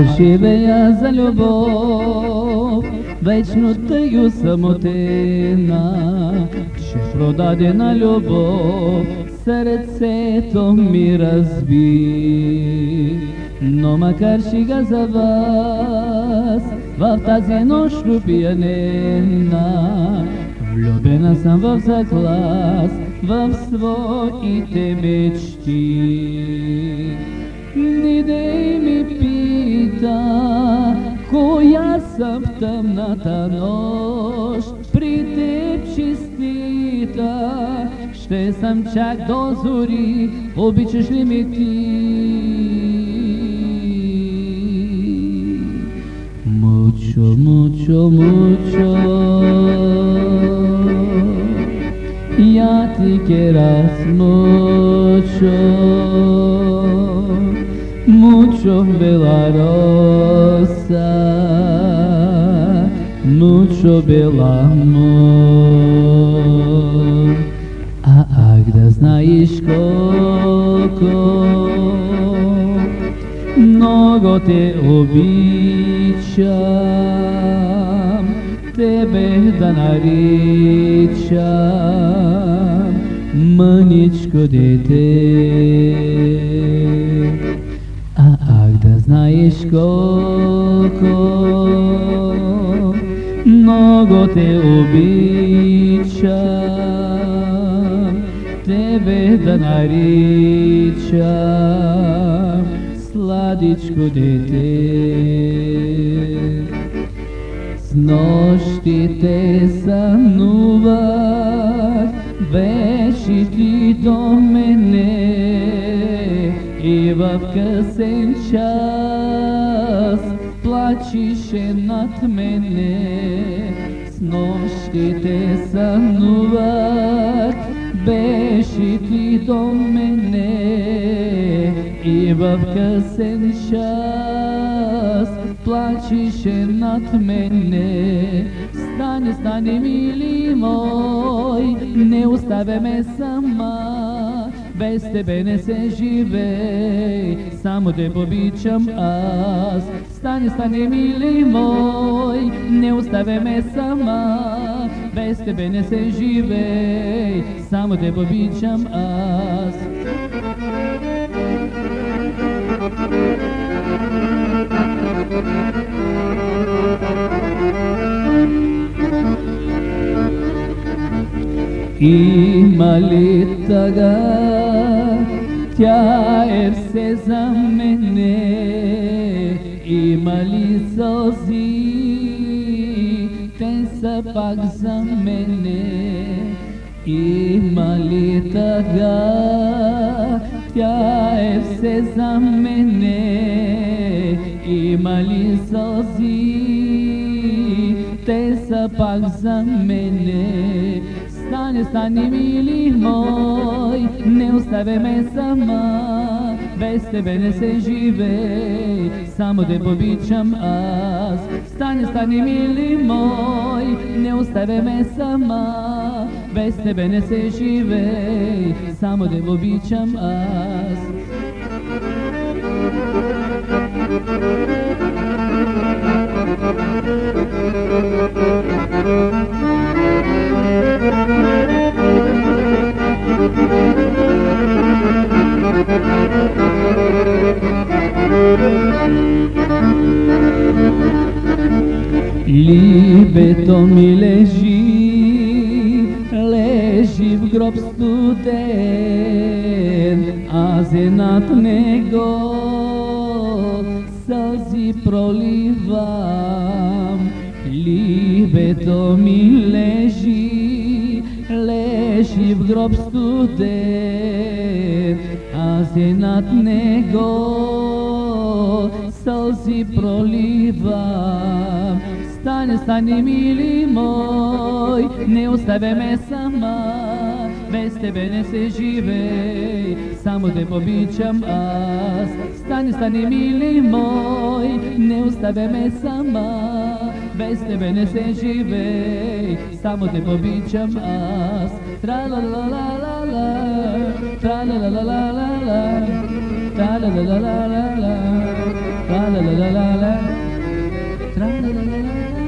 Аз живея за любов, вечно тъю самотена, че продадена любов сърцето ми разби. Но макар шига за вас, в тази нощ пиянена, влюбена съм в заклас, в своите мечти. Не дей ми пита, коя съм в тъмната нощ, при теб чистита, ще съм чак до зори, обичаш ли ми ти? Mucho, mucho, mucho. Ya te quieras mucho, mucho bella rosa, mucho bella amor. А ах да знаеш колко много те обичам, тебе да наричам колко много те обичам, тебе да наричам сладичко дете. С нощите сънувах, беше ти до мене в късен час плачеше над мене. С нощите сънувах, беше ти до мене и в късен час плачеше над мене. Стане, стане, мили мой, не оставя Bez tebe ne se žive, samo te pobićam as. Stani, stani mili moj, ne ustave me sama. Bez tebe ne se žive, samo te pobićam as. Thank you. Има ли тъга, тя е все за мене. Има ли сълзи, те са пак за мене. Има тъга, тя е все за мене. Има сълзи, те са пак за мене. Стане, стане, мили мой, не оставя ме сама, без тебе не се живей, само те обичам аз. Стане, стане, мили мой, не оставя ме сама, без тебе не се живей, само те обичам аз. Либето ми лежи, лежи в гроб студен, аз е над него сълзи проливам. Либето ми лежи, лежи в гроб студен, аз е над него сълзи проливам. Стане, стане, мили мой, не оставя ме сама, без тебе не се живей, само те обичам аз. Стане, стане, мили мой, не оставя ме сама, без тебе не се живей, само те обичам аз. Тра-ла-ла-ла-ла-ла, тра-ла-ла-ла-ла-ла, тра-ла-ла-ла-ла-ла. tra la la la la la tra la la